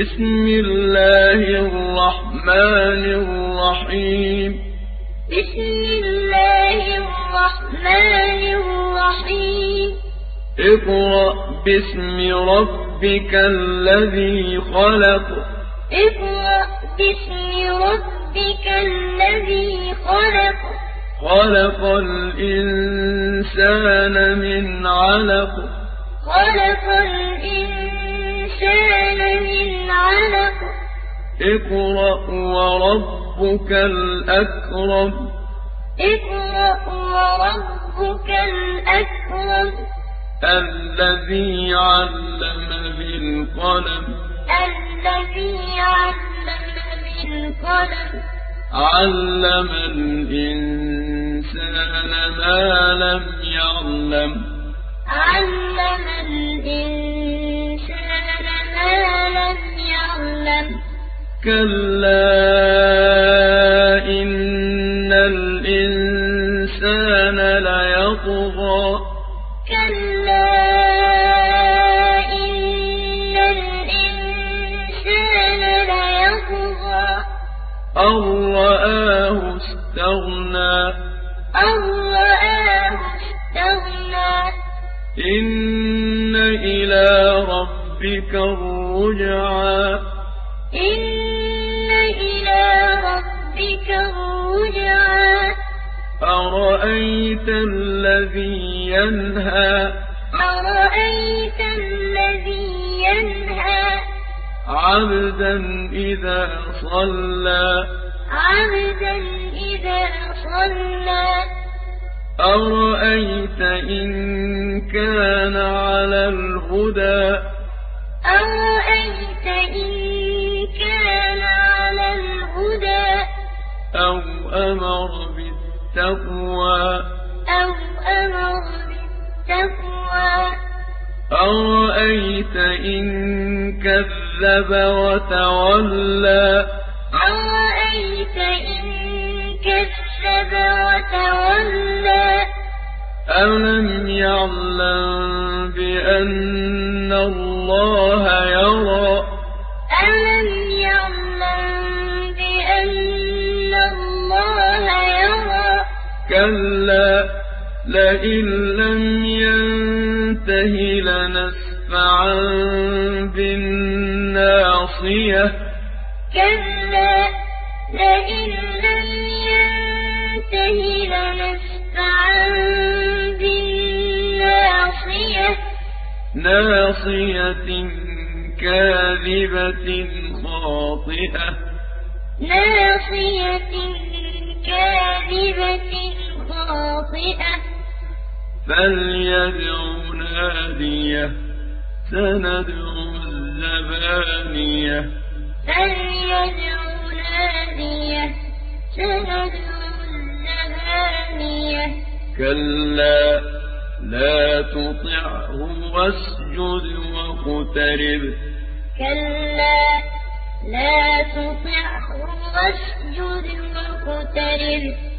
بسم الله الرحمن الرحيم. بسم الله الرحمن الرحيم. اقرأ باسم ربك الذي خلق. اقرأ باسم ربك الذي خلق. خلق الإنسان من علق. خلق الإنسان اقرأ وربك الأكرم. اقرأ وربك الأكرم. الذي علم بالقلم. الذي علم بالقلم. علم الإنسان ما لم يعلم. علم الإنسان ما لم يعلم. كلا إن الإنسان ليطغى كلا إن الإنسان ليطغى أن رآه استغنى أن رآه استغنى إن إلى ربك الرجعى إن ربك الرجعى أرأيت الذي ينهى؟ أرأيت الذي ينهى؟ عبدا إذا صلى. عبدا إذا صلى. أرأيت إن كان على الهدى؟ أرأيت إن بالتقوى أو أمر بالتقوى. أرأيت إن كذب وتولى. أرأيت إن كذب وتولى. ألم يعلم بأن الله كلا لئن لم ينته لنسفعا بالناصية. كلا لئن لم ينته لنسفعا بالناصية. ناصية كاذبة خاطئة. ناصية كاذبة خاطئة. فليدع ناديه سندع الزبانية. فليدع ناديه سندع الزبانية. كلا لا تطعه واسجد واقترب. كلا لا تطعه واسجد واقترب.